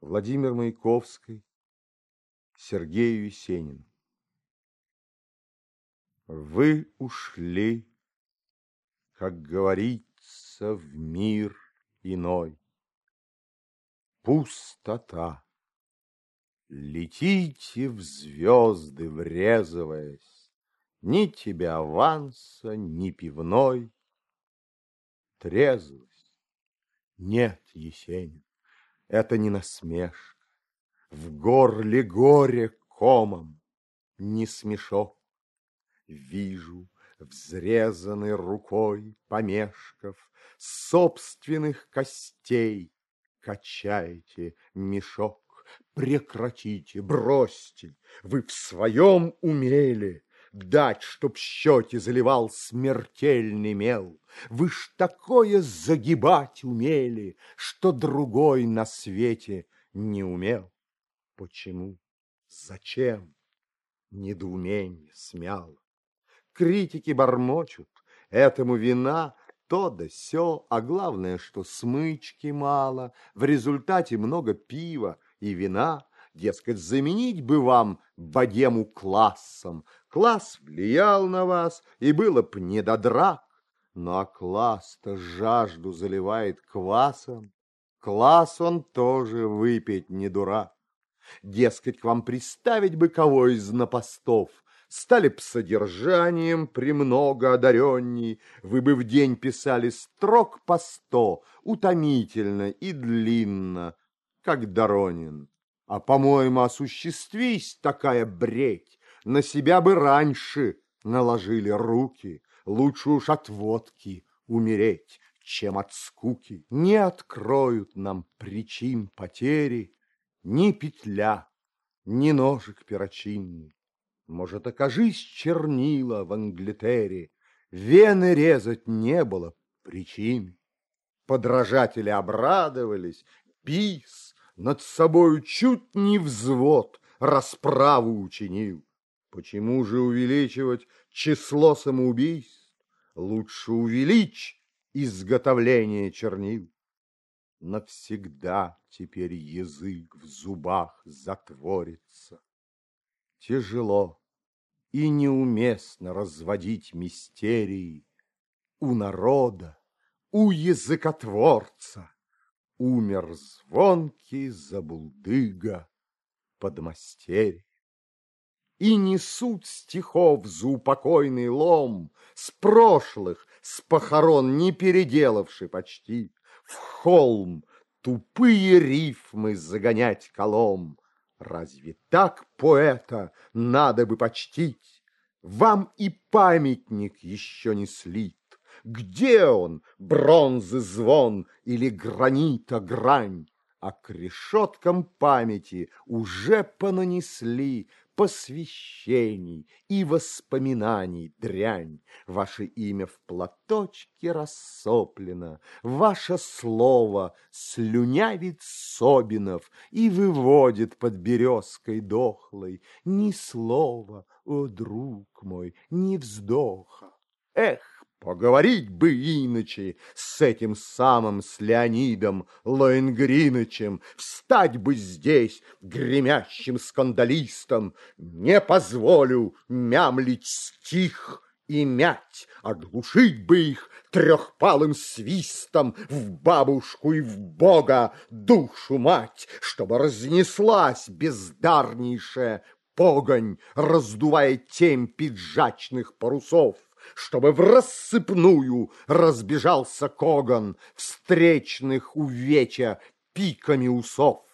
Владимир Маяковский, Сергей Есенин. Вы ушли, как говорится, в мир иной. Пустота. Летите в звезды, врезываясь, Ни тебе аванса, ни пивной. Трезвость. Нет, Есенин, это не насмешка. В горле горе комом, не смешок. Вижу, взрезанной рукой, помешков, Собственных костей качаете мешок. Прекратите, бросьте, вы в своем умели Дать, чтоб щеки заливал смертельный мел. Вы ж такое загибать умели, Что другой на свете не умел. Почему? Зачем? Недоумение смяло. Критики бормочут, этому вина то да сё, а главное, что смычки мало, в результате много пива и вина, дескать, заменить бы вам богему классом. Класс влиял на вас, и было б не до драк, ну класс-то жажду заливает квасом. Класс он тоже выпить не дурак. Дескать, к вам приставить бы кого из напостов, Стали б содержанием премного одаренней, Вы бы в день писали строк по сто, Утомительно и длинно, как Доронин. А, по-моему, осуществись такая бредь, На себя бы раньше наложили руки, Лучше уж от водки умереть, чем от скуки. Не откроют нам причин потери Ни петля, ни ножик перочинный. Может, окажись чернила в Англитере, Вены резать не было причин. Подражатели обрадовались, бис Над собою чуть не взвод расправу учинил. Почему же увеличивать число самоубийств? Лучше увеличь изготовление чернил. Навсегда теперь язык в зубах затворится. Тяжело и неуместно разводить мистерии у народа, у языкотворца. Умер звонкий забулдыга подмастерье. И несут стихов заупокойный лом С прошлых, с похорон не переделавший почти, В холм тупые рифмы загонять колом, Разве так поэта надо бы почтить? Вам и памятник еще не слит. Где он, бронзы звон или гранита грань? А к решеткам памяти уже понанесли посвящений и воспоминаний дрянь. Ваше имя в платочке рассоплено, ваше слово слюнявит Собинов и выводит под березкой дохлой ни слова, о, друг мой, ни вздоха. Эх, Поговорить бы иначе с этим самым с Леонидом Лоенгринычем, встать бы здесь гремящим скандалистом. Не позволю мямлить стих и мять, оглушить бы их трехпалым свистом в бабушку и в бога душу мать, чтобы разнеслась бездарнейшая погонь, раздувая тем пиджачных парусов чтобы в рассыпную разбежался коган встречных увеча пиками усов.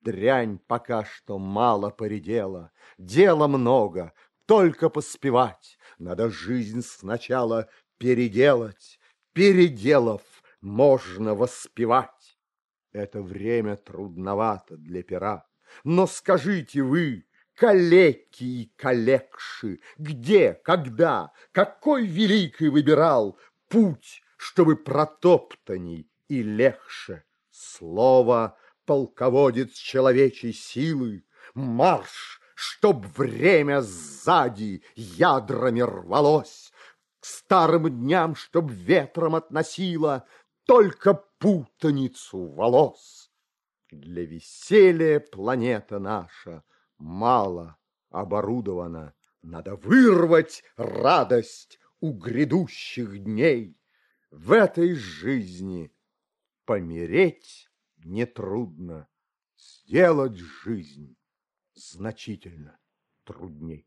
Дрянь пока что мало поредела, дела много, только поспевать. Надо жизнь сначала переделать, переделав, можно воспевать. Это время трудновато для пера, но скажите вы, калеки и калекши, где, когда, какой великий выбирал путь, чтобы протоптаней и легче. Слово полководец человечей силы, марш, чтоб время сзади ядрами рвалось, к старым дням, чтоб ветром относило только путаницу волос. Для веселья планета наша мало оборудована. Надо вырвать радость у грядущих дней. В этой жизни помереть нетрудно, сделать жизнь значительно трудней.